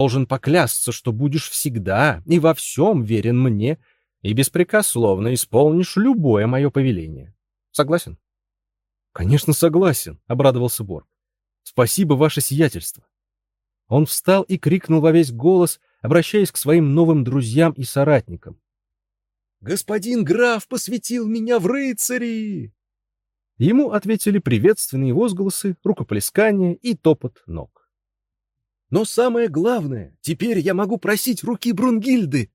должен поклясться, что будешь всегда и во всем верен мне и беспрекословно исполнишь любое мое повеление. Согласен? — Конечно, согласен, — обрадовался Борг. — Спасибо, ваше сиятельство. Он встал и крикнул во весь голос, обращаясь к своим новым друзьям и соратникам. «Господин граф посвятил меня в рыцари!» Ему ответили приветственные возгласы, рукоплескания и топот ног. «Но самое главное, теперь я могу просить руки Брунгильды!»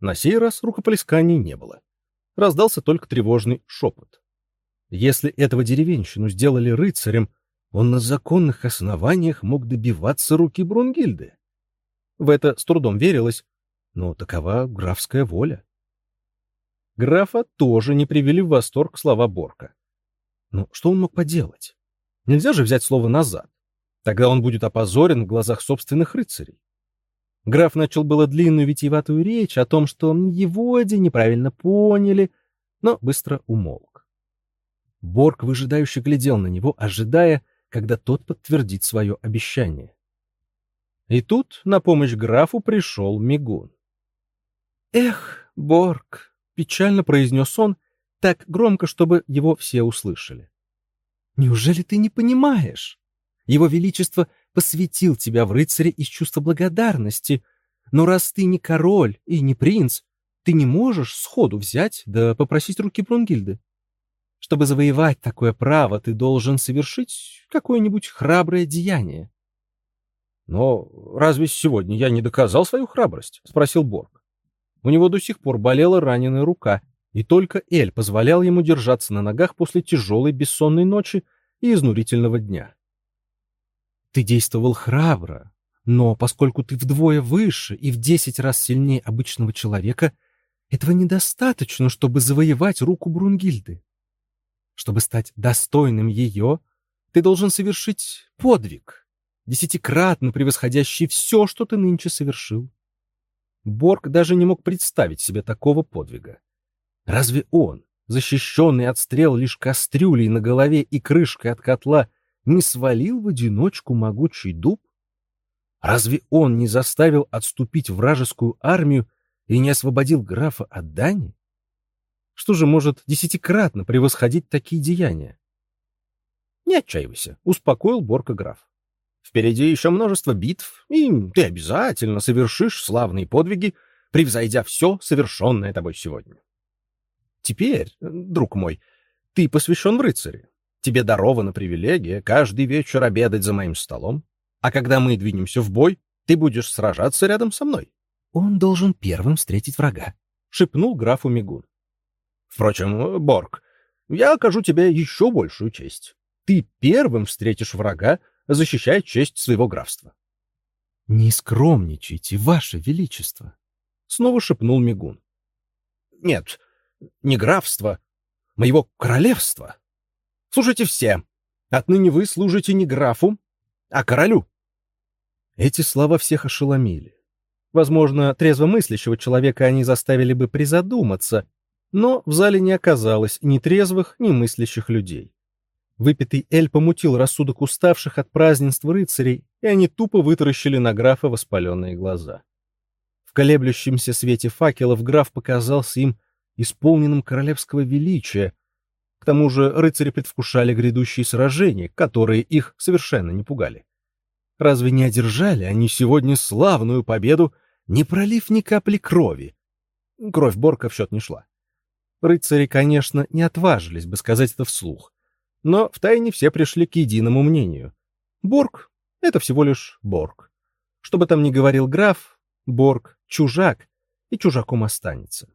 На сей раз рукоплесканий не было. Раздался только тревожный шепот. Если этого деревенщину сделали рыцарем, он на законных основаниях мог добиваться руки Брунгильды. В это с трудом верилось, но такова графская воля. Графа тоже не привели в восторг слова Борка. Но что он мог поделать? Нельзя же взять слово назад. Тогда он будет опозорен в глазах собственных рыцарей. Граф начал было длинную витиеватую речь о том, что его де неправильно поняли, но быстро умолк. Борг выжидающе глядел на него, ожидая, когда тот подтвердит свое обещание. И тут на помощь графу пришел Мигун. «Эх, Борг!» — печально произнес он, так громко, чтобы его все услышали. «Неужели ты не понимаешь? Его Величество посвятил тебя в рыцаре из чувства благодарности, но раз ты не король и не принц, ты не можешь сходу взять да попросить руки Брунгильды. Чтобы завоевать такое право, ты должен совершить какое-нибудь храброе деяние. «Но разве сегодня я не доказал свою храбрость?» — спросил Борг. У него до сих пор болела раненая рука, и только Эль позволял ему держаться на ногах после тяжелой бессонной ночи и изнурительного дня. «Ты действовал храбро, но поскольку ты вдвое выше и в десять раз сильнее обычного человека, этого недостаточно, чтобы завоевать руку Брунгильды. Чтобы стать достойным ее, ты должен совершить подвиг» десятикратно превосходящий все, что ты нынче совершил. Борг даже не мог представить себе такого подвига. Разве он, защищенный от стрел лишь кастрюлей на голове и крышкой от котла, не свалил в одиночку могучий дуб? Разве он не заставил отступить вражескую армию и не освободил графа от дани? Что же может десятикратно превосходить такие деяния? Не отчаивайся, успокоил Борка граф. Впереди еще множество битв, и ты обязательно совершишь славные подвиги, превзойдя все, совершенное тобой сегодня. Теперь, друг мой, ты посвящен в рыцари. Тебе дарована привилегия каждый вечер обедать за моим столом, а когда мы двинемся в бой, ты будешь сражаться рядом со мной. Он должен первым встретить врага, — шепнул графу Мигун. Впрочем, Борг, я окажу тебе еще большую честь. Ты первым встретишь врага, защищая честь своего графства. — Не скромничайте, ваше величество! — снова шепнул Мигун. — Нет, не графство, моего королевства. Слушайте все. Отныне вы служите не графу, а королю. Эти слова всех ошеломили. Возможно, трезвомыслящего человека они заставили бы призадуматься, но в зале не оказалось ни трезвых, ни мыслящих людей. Выпитый эль помутил рассудок уставших от празднеств рыцарей, и они тупо вытаращили на графа воспаленные глаза. В колеблющемся свете факелов граф показался им исполненным королевского величия. К тому же рыцари предвкушали грядущие сражения, которые их совершенно не пугали. Разве не одержали они сегодня славную победу, не пролив ни капли крови? Кровь Борка в счет не шла. Рыцари, конечно, не отважились бы сказать это вслух но втайне все пришли к единому мнению. Борг — это всего лишь Борг. Что бы там ни говорил граф, Борг — чужак, и чужаком останется.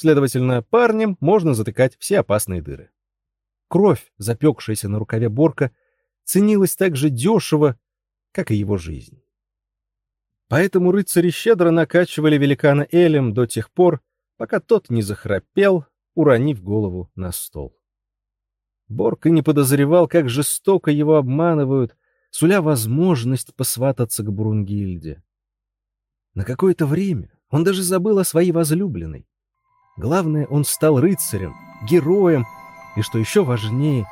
Следовательно, парням можно затыкать все опасные дыры. Кровь, запекшаяся на рукаве Борка, ценилась так же дешево, как и его жизнь. Поэтому рыцари щедро накачивали великана Элем до тех пор, пока тот не захрапел, уронив голову на стол. Борг и не подозревал, как жестоко его обманывают, суля возможность посвататься к Брунгильде. На какое-то время он даже забыл о своей возлюбленной. Главное, он стал рыцарем, героем, и, что еще важнее,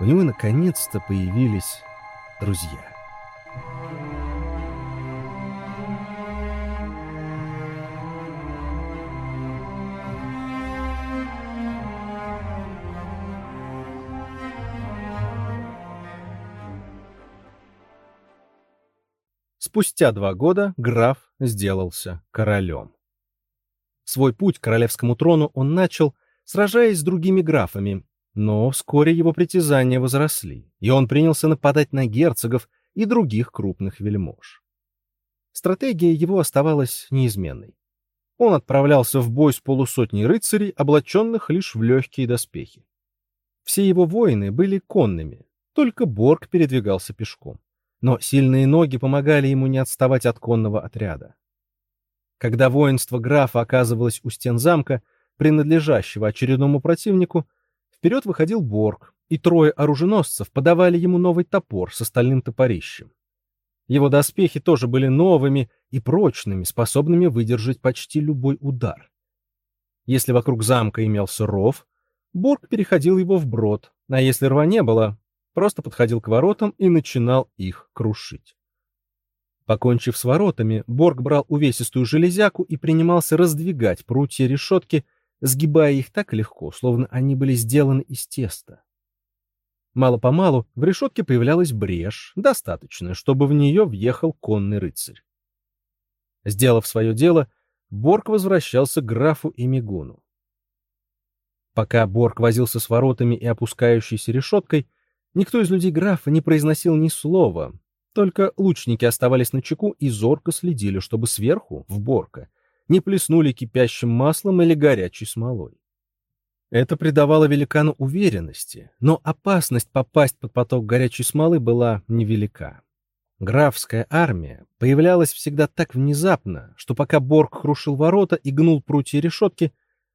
у него наконец-то появились друзья. Спустя два года граф сделался королем. Свой путь к королевскому трону он начал, сражаясь с другими графами, но вскоре его притязания возросли, и он принялся нападать на герцогов и других крупных вельмож. Стратегия его оставалась неизменной. Он отправлялся в бой с полусотней рыцарей, облаченных лишь в легкие доспехи. Все его воины были конными, только Борг передвигался пешком. Но сильные ноги помогали ему не отставать от конного отряда. Когда воинство графа оказывалось у стен замка, принадлежащего очередному противнику, вперед выходил Борг, и трое оруженосцев подавали ему новый топор с остальным топорищем. Его доспехи тоже были новыми и прочными, способными выдержать почти любой удар. Если вокруг замка имелся ров, Борг переходил его вброд, а если рва не было, просто подходил к воротам и начинал их крушить. Покончив с воротами, Борг брал увесистую железяку и принимался раздвигать прутья решетки, сгибая их так легко, словно они были сделаны из теста. Мало-помалу в решетке появлялась брешь, достаточная, чтобы в нее въехал конный рыцарь. Сделав свое дело, Борг возвращался к графу и Мигуну. Пока Борг возился с воротами и опускающейся решеткой, никто из людей графа не произносил ни слова, только лучники оставались на чеку и зорко следили, чтобы сверху, в Борка, не плеснули кипящим маслом или горячей смолой. Это придавало великану уверенности, но опасность попасть под поток горячей смолы была невелика. Графская армия появлялась всегда так внезапно, что пока Борг крушил ворота и гнул прутья решетки,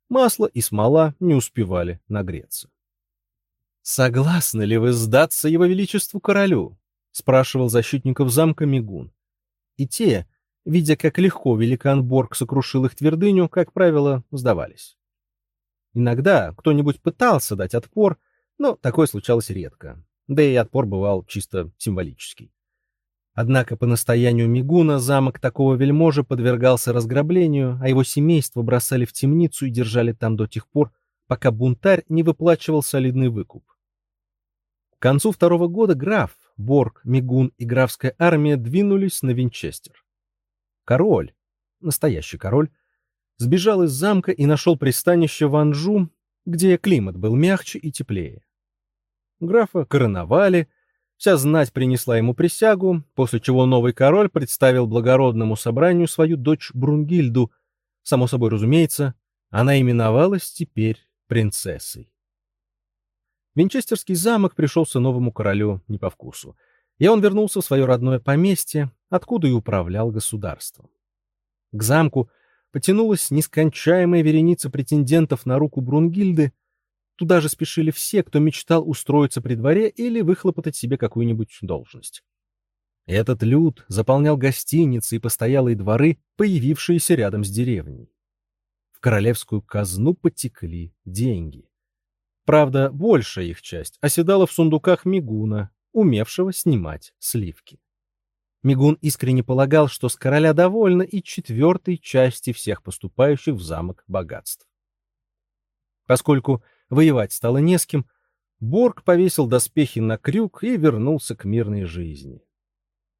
масло и смола не успевали нагреться. «Согласны ли вы сдаться его величеству королю?» — спрашивал защитников замка Мигун. И те, видя, как легко великан Борг сокрушил их твердыню, как правило, сдавались. Иногда кто-нибудь пытался дать отпор, но такое случалось редко, да и отпор бывал чисто символический. Однако по настоянию Мигуна замок такого вельможи подвергался разграблению, а его семейство бросали в темницу и держали там до тех пор, пока бунтарь не выплачивал солидный выкуп. К концу второго года граф, Борг, Мигун и графская армия двинулись на Винчестер. Король, настоящий король, сбежал из замка и нашел пристанище в Анжу, где климат был мягче и теплее. Графа короновали, Вся знать принесла ему присягу, после чего новый король представил благородному собранию свою дочь Брунгильду. Само собой разумеется, она именовалась теперь принцессой. Винчестерский замок пришелся новому королю не по вкусу, и он вернулся в свое родное поместье, откуда и управлял государством. К замку потянулась нескончаемая вереница претендентов на руку Брунгильды, Туда же спешили все, кто мечтал устроиться при дворе или выхлопотать себе какую-нибудь должность. Этот люд заполнял гостиницы и постоялые дворы, появившиеся рядом с деревней. В королевскую казну потекли деньги. Правда, большая их часть оседала в сундуках Мигуна, умевшего снимать сливки. Мигун искренне полагал, что с короля довольно и четвертой части всех поступающих в замок богатств. Поскольку воевать стало не с кем, Борг повесил доспехи на крюк и вернулся к мирной жизни.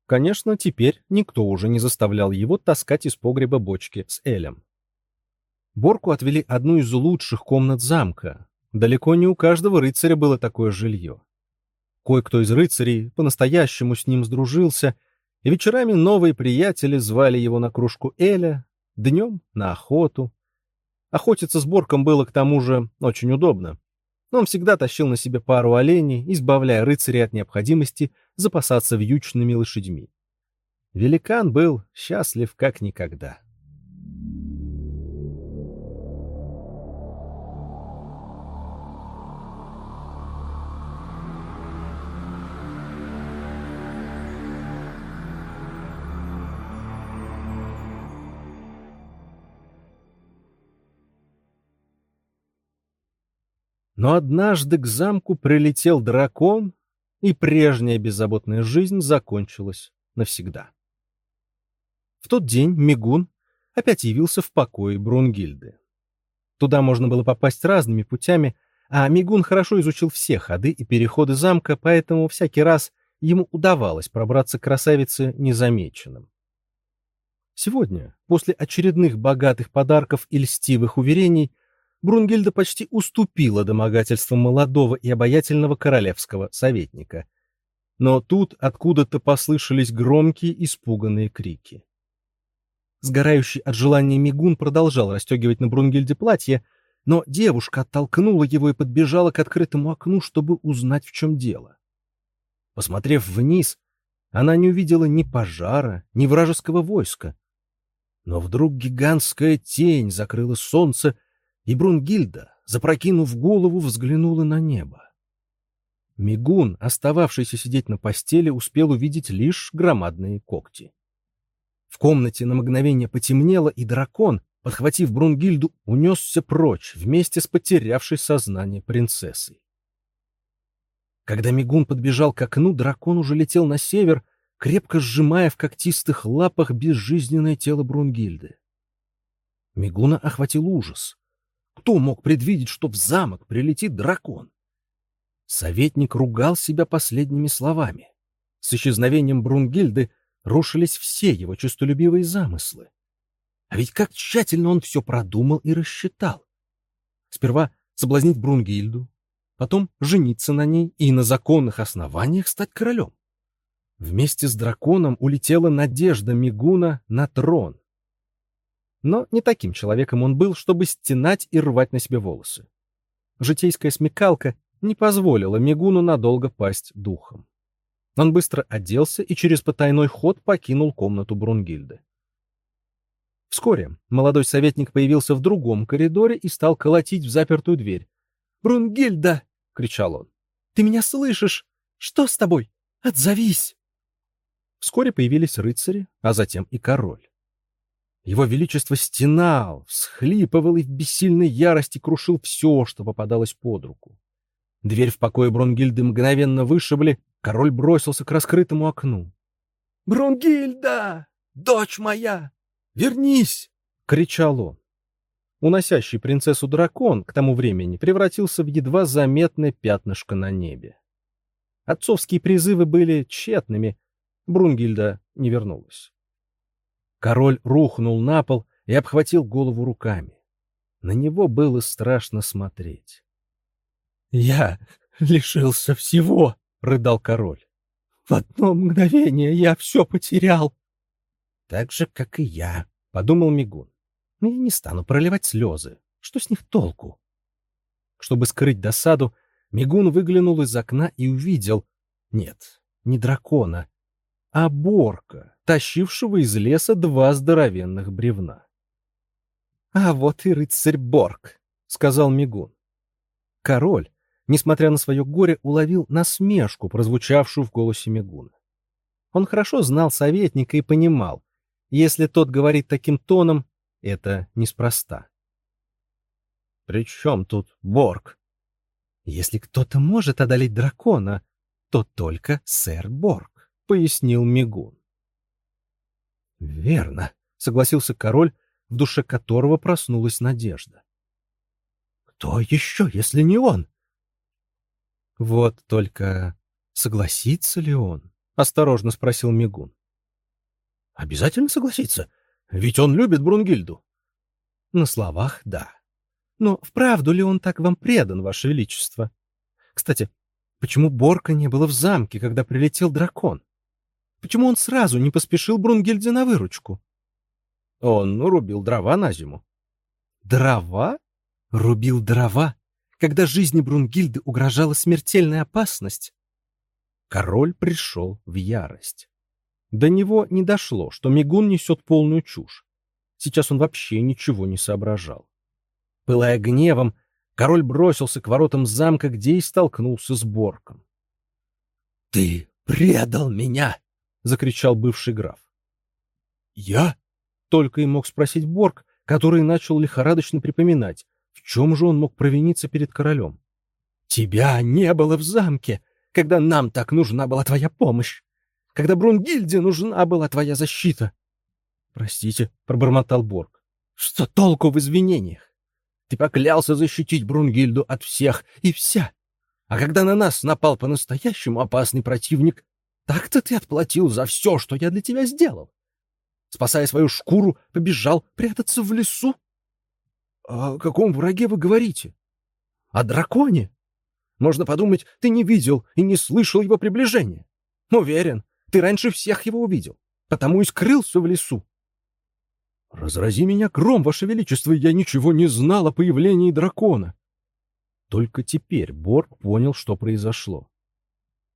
Конечно, теперь никто уже не заставлял его таскать из погреба бочки с Элем. Борку отвели одну из лучших комнат замка. Далеко не у каждого рыцаря было такое жилье. Кое-кто из рыцарей по-настоящему с ним сдружился, и вечерами новые приятели звали его на кружку Эля, днем — на охоту, Охотиться с Борком было к тому же очень удобно. Он всегда тащил на себе пару оленей, избавляя рыцарей от необходимости запасаться вьючными лошадьми. Великан был счастлив как никогда. Но однажды к замку прилетел дракон, и прежняя беззаботная жизнь закончилась навсегда. В тот день Мигун опять явился в покое Брунгильды. Туда можно было попасть разными путями, а Мигун хорошо изучил все ходы и переходы замка, поэтому всякий раз, ему удавалось пробраться к красавице незамеченным. Сегодня, после очередных богатых подарков и льстивых уверений, Брунгильда почти уступила домогательствам молодого и обаятельного королевского советника. Но тут откуда-то послышались громкие испуганные крики. Сгорающий от желания Мигун продолжал расстегивать на Брунгильде платье, но девушка оттолкнула его и подбежала к открытому окну, чтобы узнать, в чем дело. Посмотрев вниз, она не увидела ни пожара, ни вражеского войска. Но вдруг гигантская тень закрыла солнце, и Брунгильда, запрокинув голову, взглянула на небо. Мигун, остававшийся сидеть на постели, успел увидеть лишь громадные когти. В комнате на мгновение потемнело, и дракон, подхватив Брунгильду, унесся прочь вместе с потерявшей сознание принцессой. Когда Мигун подбежал к окну, дракон уже летел на север, крепко сжимая в когтистых лапах безжизненное тело Брунгильды. Мигуна охватил ужас. Кто мог предвидеть, что в замок прилетит дракон? Советник ругал себя последними словами. С исчезновением Брунгильды рушились все его честолюбивые замыслы. А ведь как тщательно он все продумал и рассчитал. Сперва соблазнить Брунгильду, потом жениться на ней и на законных основаниях стать королем. Вместе с драконом улетела надежда Мигуна на трон. Но не таким человеком он был, чтобы стенать и рвать на себе волосы. Житейская смекалка не позволила Мигуну надолго пасть духом. Он быстро оделся и через потайной ход покинул комнату Брунгильды. Вскоре молодой советник появился в другом коридоре и стал колотить в запертую дверь. «Брунгильда!» — кричал он. «Ты меня слышишь? Что с тобой? Отзовись!» Вскоре появились рыцари, а затем и король. Его Величество стенал, всхлипывал и в бессильной ярости крушил все, что попадалось под руку. Дверь в покое Бронгильды мгновенно вышибли, король бросился к раскрытому окну. «Бронгильда! Дочь моя! Вернись!» — кричал он. Уносящий принцессу дракон к тому времени превратился в едва заметное пятнышко на небе. Отцовские призывы были тщетными, Брунгильда не вернулась. Король рухнул на пол и обхватил голову руками. На него было страшно смотреть. «Я лишился всего!» — рыдал король. «В одно мгновение я все потерял!» «Так же, как и я», — подумал Мигун. «Я не стану проливать слезы. Что с них толку?» Чтобы скрыть досаду, Мигун выглянул из окна и увидел... Нет, не дракона, а Борка, тащившего из леса два здоровенных бревна. — А вот и рыцарь Борг, — сказал Мигун. Король, несмотря на свое горе, уловил насмешку, прозвучавшую в голосе Мигуна. Он хорошо знал советника и понимал, если тот говорит таким тоном, это неспроста. — При чем тут Борг? — Если кто-то может одолеть дракона, то только сэр Борг пояснил Мигун. Верно, согласился король, в душе которого проснулась надежда. Кто еще, если не он? Вот только согласится ли он? Осторожно спросил Мигун. Обязательно согласится, ведь он любит Брунгильду. На словах — да. Но вправду ли он так вам предан, ваше величество? Кстати, почему Борка не было в замке, когда прилетел дракон? Почему он сразу не поспешил Брунгильде на выручку? Он рубил дрова на зиму. Дрова? Рубил дрова, когда жизни Брунгильды угрожала смертельная опасность? Король пришел в ярость. До него не дошло, что Мигун несет полную чушь. Сейчас он вообще ничего не соображал. Пылая гневом, король бросился к воротам замка, где и столкнулся с Борком. — Ты предал меня! Закричал бывший граф. «Я?» — только и мог спросить Борг, который начал лихорадочно припоминать, в чем же он мог провиниться перед королем. «Тебя не было в замке, когда нам так нужна была твоя помощь, когда Брунгильде нужна была твоя защита». «Простите», — пробормотал Борг. «Что толку в извинениях? Ты поклялся защитить Брунгильду от всех и вся. А когда на нас напал по-настоящему опасный противник, Так-то ты отплатил за все, что я для тебя сделал. Спасая свою шкуру, побежал прятаться в лесу. О каком враге вы говорите? О драконе? Можно подумать, ты не видел и не слышал его приближения. Уверен, ты раньше всех его увидел, потому и скрылся в лесу. Разрази меня гром, ваше величество, я ничего не знал о появлении дракона. Только теперь Борг понял, что произошло.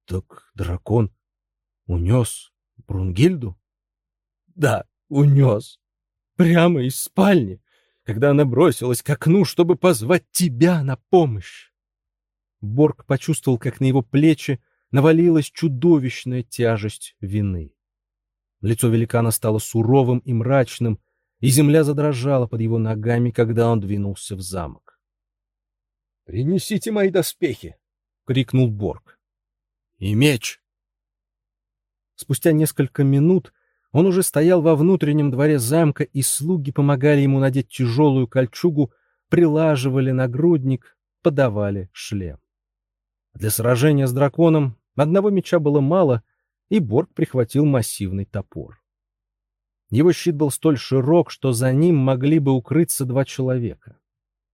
Так дракон унес Брунгильду? Да, унес. Прямо из спальни, когда она бросилась к окну, чтобы позвать тебя на помощь. Борг почувствовал, как на его плечи навалилась чудовищная тяжесть вины. Лицо великана стало суровым и мрачным, и земля задрожала под его ногами, когда он двинулся в замок. «Принесите мои доспехи!» — крикнул Борг. «И меч!» Спустя несколько минут он уже стоял во внутреннем дворе замка, и слуги помогали ему надеть тяжелую кольчугу, прилаживали нагрудник, подавали шлем. Для сражения с драконом одного меча было мало, и Борг прихватил массивный топор. Его щит был столь широк, что за ним могли бы укрыться два человека.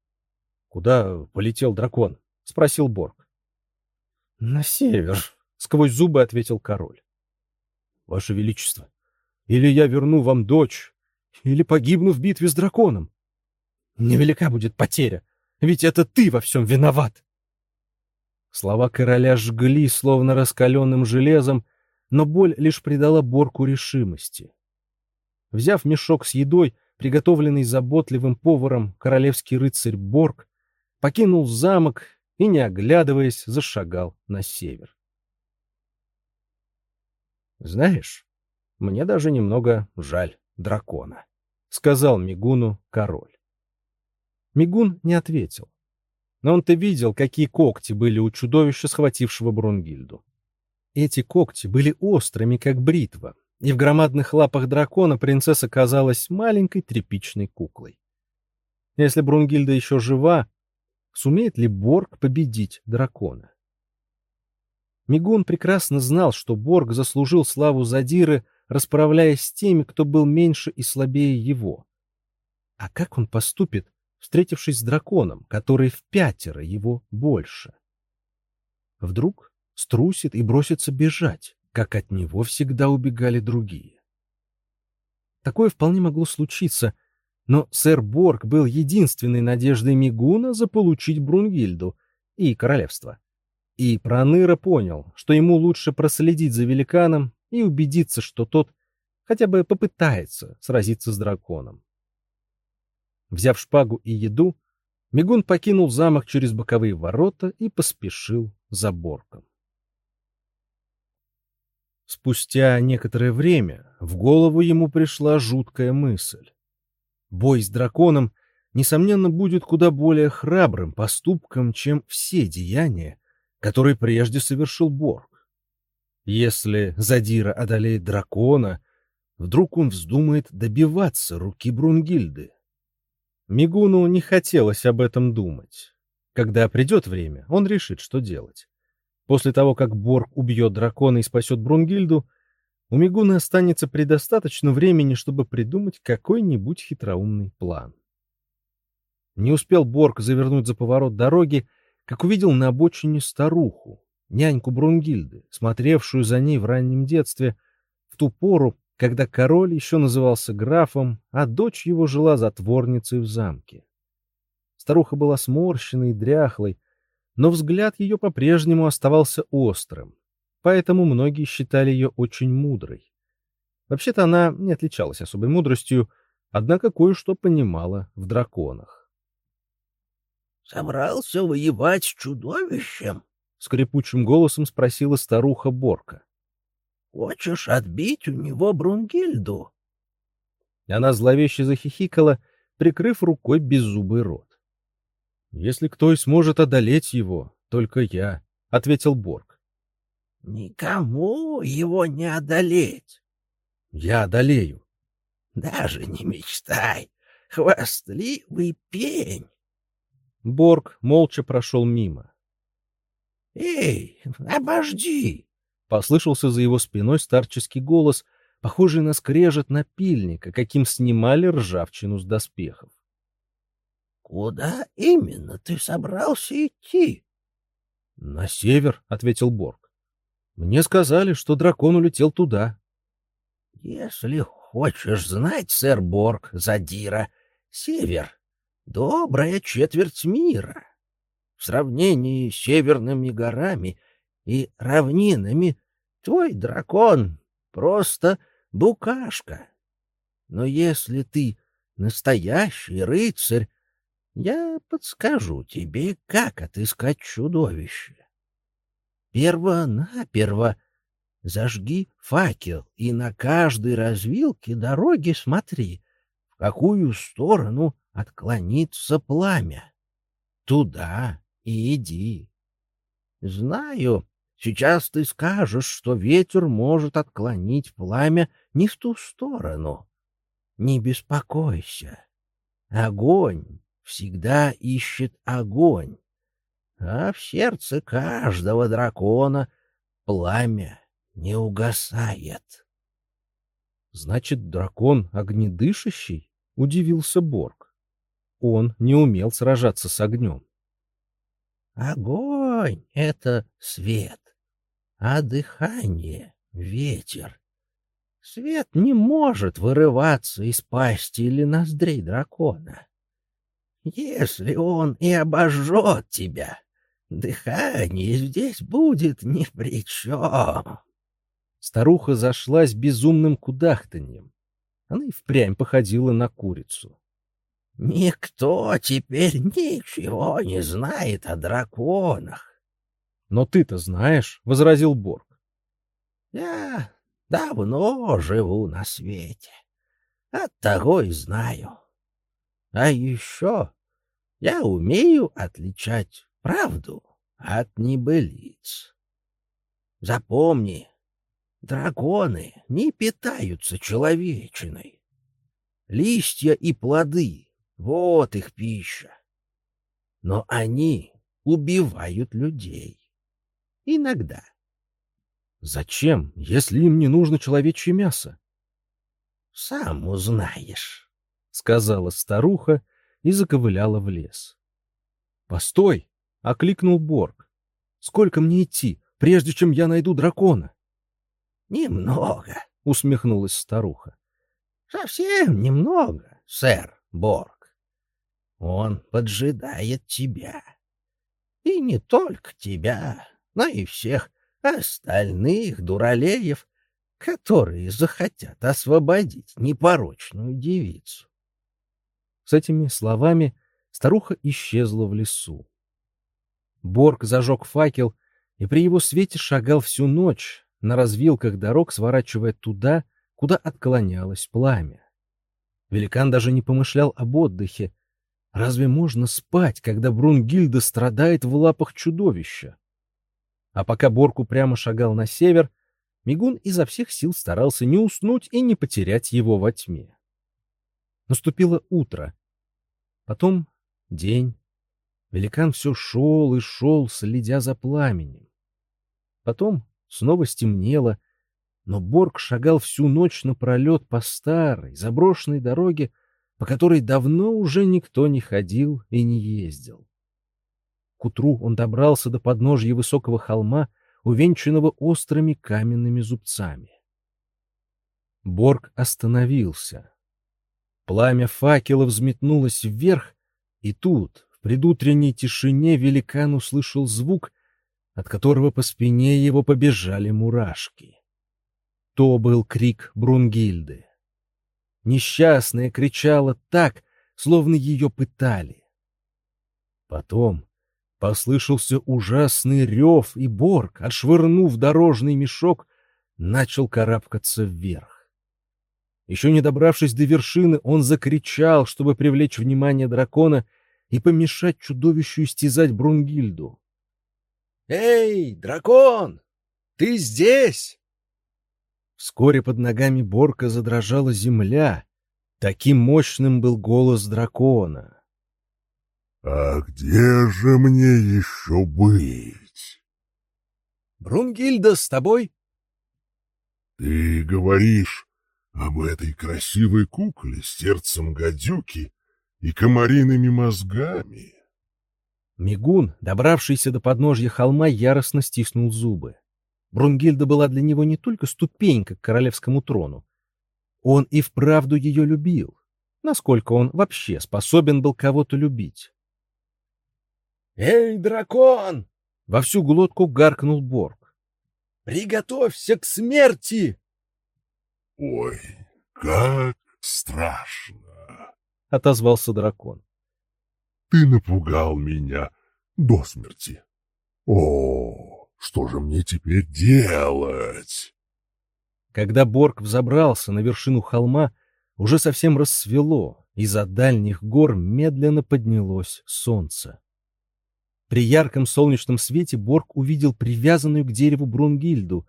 — Куда полетел дракон? — спросил Борг. — На север, — сквозь зубы ответил король. — Ваше Величество, или я верну вам дочь, или погибну в битве с драконом. Невелика будет потеря, ведь это ты во всем виноват. Слова короля жгли, словно раскаленным железом, но боль лишь придала Борку решимости. Взяв мешок с едой, приготовленный заботливым поваром, королевский рыцарь Борг покинул замок и, не оглядываясь, зашагал на север. «Знаешь, мне даже немного жаль дракона», — сказал Мигуну король. Мигун не ответил. Но он-то видел, какие когти были у чудовища, схватившего Брунгильду. Эти когти были острыми, как бритва, и в громадных лапах дракона принцесса казалась маленькой тряпичной куклой. Если Брунгильда еще жива, сумеет ли Борг победить дракона? Мигун прекрасно знал, что Борг заслужил славу Задиры, расправляясь с теми, кто был меньше и слабее его. А как он поступит, встретившись с драконом, который в пятеро его больше. Вдруг струсит и бросится бежать, как от него всегда убегали другие. Такое вполне могло случиться, но сэр Борг был единственной надеждой Мигуна заполучить Брунгильду и королевство. И Проныра понял, что ему лучше проследить за великаном и убедиться, что тот хотя бы попытается сразиться с драконом. Взяв шпагу и еду, Мигун покинул замок через боковые ворота и поспешил за Борком. Спустя некоторое время в голову ему пришла жуткая мысль. Бой с драконом, несомненно, будет куда более храбрым поступком, чем все деяния, которые прежде совершил Борг. Если Задира одолеет дракона, вдруг он вздумает добиваться руки Брунгильды. Мигуну не хотелось об этом думать. Когда придет время, он решит, что делать. После того, как Борг убьет дракона и спасет Брунгильду, у Мигуна останется предостаточно времени, чтобы придумать какой-нибудь хитроумный план. Не успел Борг завернуть за поворот дороги, как увидел на обочине старуху, няньку Брунгильды, смотревшую за ней в раннем детстве, в ту пору, когда король еще назывался графом, а дочь его жила затворницей в замке. Старуха была сморщенной и дряхлой, но взгляд ее по-прежнему оставался острым, поэтому многие считали ее очень мудрой. Вообще-то она не отличалась особой мудростью, однако кое-что понимала в драконах. «Собрался воевать с чудовищем?» — скрипучим голосом спросила старуха Борка. Хочешь отбить у него Брунгильду? Она зловеще захихикала, прикрыв рукой беззубый рот. — Если кто и сможет одолеть его, только я, — ответил Борг. — Никому его не одолеть. — Я одолею. — Даже не мечтай, хвастливый пень. Борг молча прошел мимо. — Эй, обожди! Послышался за его спиной старческий голос, похожий на скрежет напильника, каким снимали ржавчину с доспехов. — Куда именно ты собрался идти? — На север, — ответил Борг. — Мне сказали, что дракон улетел туда. — Если хочешь знать, сэр Борг, Задира, север — добрая четверть мира. В сравнении с северными горами и равнинами твой дракон просто букашка. Но если ты настоящий рыцарь, я подскажу тебе, как отыскать чудовище. Перво-наперво зажги факел и на каждой развилке дороги смотри, в какую сторону отклонится пламя. Туда и иди. Знаю, сейчас ты скажешь, что ветер может отклонить пламя не в ту сторону. Не беспокойся. Огонь всегда ищет огонь, а в сердце каждого дракона пламя не угасает. Значит, дракон огнедышащий? Удивился Борг. Он не умел сражаться с огнем. Огонь — это свет, а дыхание — ветер. Свет не может вырываться из пасти или ноздрей дракона. Если он и обожжет тебя, дыхание здесь будет ни при чем. Старуха зашлась безумным кудахтаньем. Она и впрямь походила на курицу. Никто теперь ничего не знает о драконах. — Но ты-то знаешь, — возразил Борг. — Я давно живу на свете. Оттого и знаю. А еще я умею отличать правду от небылиц. Запомни, драконы не питаются человечиной. Листья и плоды вот их пища. Но они убивают людей. Иногда. Зачем, если им не нужно человечье мясо? Сам узнаешь, сказала старуха и заковыляла в лес. Постой, окликнул Борг. Сколько мне идти, прежде чем я найду дракона? Немного, усмехнулась старуха. Совсем немного, сэр Борг. Он поджидает тебя. И не только тебя, но и всех остальных дуралеев, которые захотят освободить непорочную девицу. С этими словами старуха исчезла в лесу. Борг зажег факел и при его свете шагал всю ночь на развилках дорог, сворачивая туда, куда отклонялось пламя. Великан даже не помышлял об отдыхе, Разве можно спать, когда Брунгильда страдает в лапах чудовища? А пока Борку прямо шагал на север, Мигун изо всех сил старался не уснуть и не потерять его во тьме. Наступило утро. Потом день. Великан все шел и шел, следя за пламенем. Потом снова стемнело, но Борг шагал всю ночь напролет по старой, заброшенной дороге, по которой давно уже никто не ходил и не ездил. К утру он добрался до подножья высокого холма, увенчанного острыми каменными зубцами. Борг остановился. Пламя факела взметнулось вверх, и тут, в предутренней тишине, великан услышал звук, от которого по спине его побежали мурашки. То был крик Брунгильды. Несчастная кричала так, словно ее пытали. Потом послышался ужасный рев, и Борг, отшвырнув дорожный мешок, начал карабкаться вверх. Еще не добравшись до вершины, он закричал, чтобы привлечь внимание дракона и помешать чудовищу истязать Брунгильду. «Эй, дракон! Ты здесь?» Вскоре под ногами Борка задрожала земля. Таким мощным был голос дракона. — А где же мне еще быть? — Брунгильда с тобой? Ты говоришь об этой красивой кукле с сердцем гадюки и комариными мозгами? Мигун, добравшийся до подножья холма, яростно стиснул зубы. Брунгильда была для него не только ступенька к королевскому трону. Он и вправду ее любил, насколько он вообще способен был кого-то любить. «Эй, дракон!» — во всю глотку гаркнул Борг. «Приготовься к смерти!» «Ой, как страшно!» — отозвался дракон. «Ты напугал меня до смерти. О, что же мне теперь делать?» Когда Борг взобрался на вершину холма, уже совсем рассвело, из-за дальних гор медленно поднялось солнце. При ярком солнечном свете Борг увидел привязанную к дереву Брунгильду.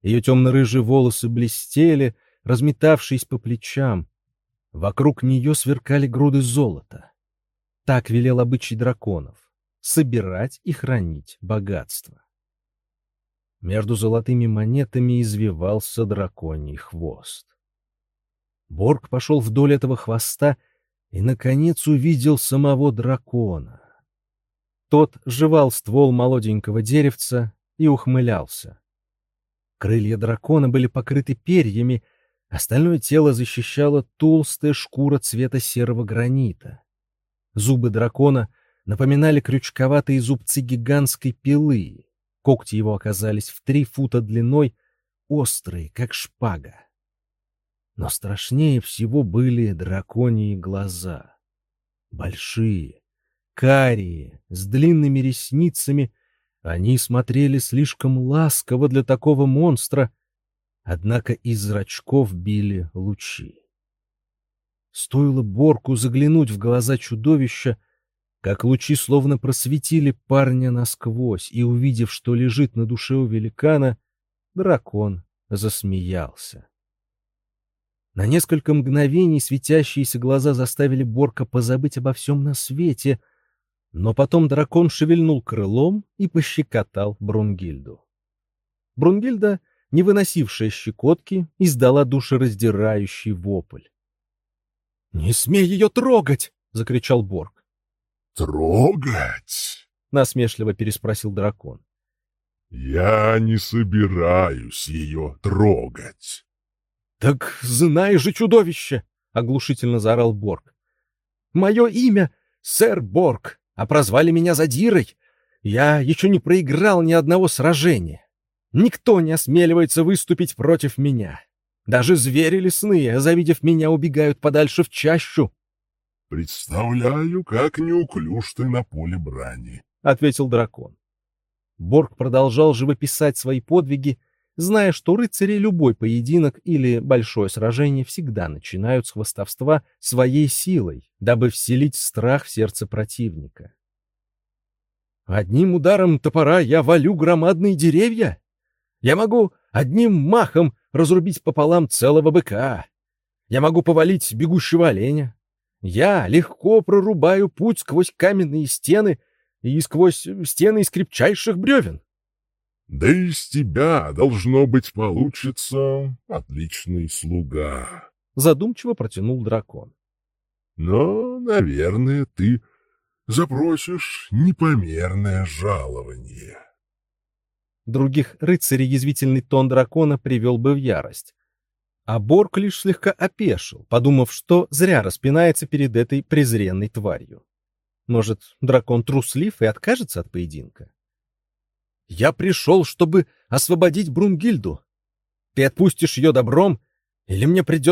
Ее темно-рыжие волосы блестели, разметавшись по плечам. Вокруг нее сверкали груды золота. Так велел обычай драконов — собирать и хранить богатство. Между золотыми монетами извивался драконий хвост. Борг пошел вдоль этого хвоста и, наконец, увидел самого дракона. Тот жевал ствол молоденького деревца и ухмылялся. Крылья дракона были покрыты перьями, остальное тело защищала толстая шкура цвета серого гранита. Зубы дракона напоминали крючковатые зубцы гигантской пилы. Когти его оказались в три фута длиной, острые, как шпага. Но страшнее всего были драконьи глаза. Большие, карие, с длинными ресницами, они смотрели слишком ласково для такого монстра, однако из зрачков били лучи. Стоило Борку заглянуть в глаза чудовища, как лучи словно просветили парня насквозь, и, увидев, что лежит на душе у великана, дракон засмеялся. На несколько мгновений светящиеся глаза заставили Борка позабыть обо всем на свете — но потом дракон шевельнул крылом и пощекотал Брунгильду. Брунгильда, не выносившая щекотки, издала душераздирающий вопль. — Не смей ее трогать! — закричал Борг. — Трогать? — насмешливо переспросил дракон. — Я не собираюсь ее трогать. — Так знаешь же, чудовище! — оглушительно заорал Борг. — Мое имя — сэр Борг а прозвали меня задирой. Я еще не проиграл ни одного сражения. Никто не осмеливается выступить против меня. Даже звери лесные, завидев меня, убегают подальше в чащу. — Представляю, как неуклюж ты на поле брани, — ответил дракон. Борг продолжал живописать свои подвиги, зная, что рыцари любой поединок или большое сражение всегда начинают с хвостовства своей силой, дабы вселить страх в сердце противника. Одним ударом топора я валю громадные деревья. Я могу одним махом разрубить пополам целого быка. Я могу повалить бегущего оленя. Я легко прорубаю путь сквозь каменные стены и сквозь стены из крепчайших бревен. Да из тебя, должно быть, получится отличный слуга. Задумчиво протянул дракон. Но, наверное, ты запросишь непомерное жалование. Других рыцарей язвительный тон дракона привел бы в ярость. А Борг лишь слегка опешил, подумав, что зря распинается перед этой презренной тварью. Может, дракон труслив и откажется от поединка? Я пришел, чтобы освободить Брунгильду. Ты отпустишь ее добром, или мне придется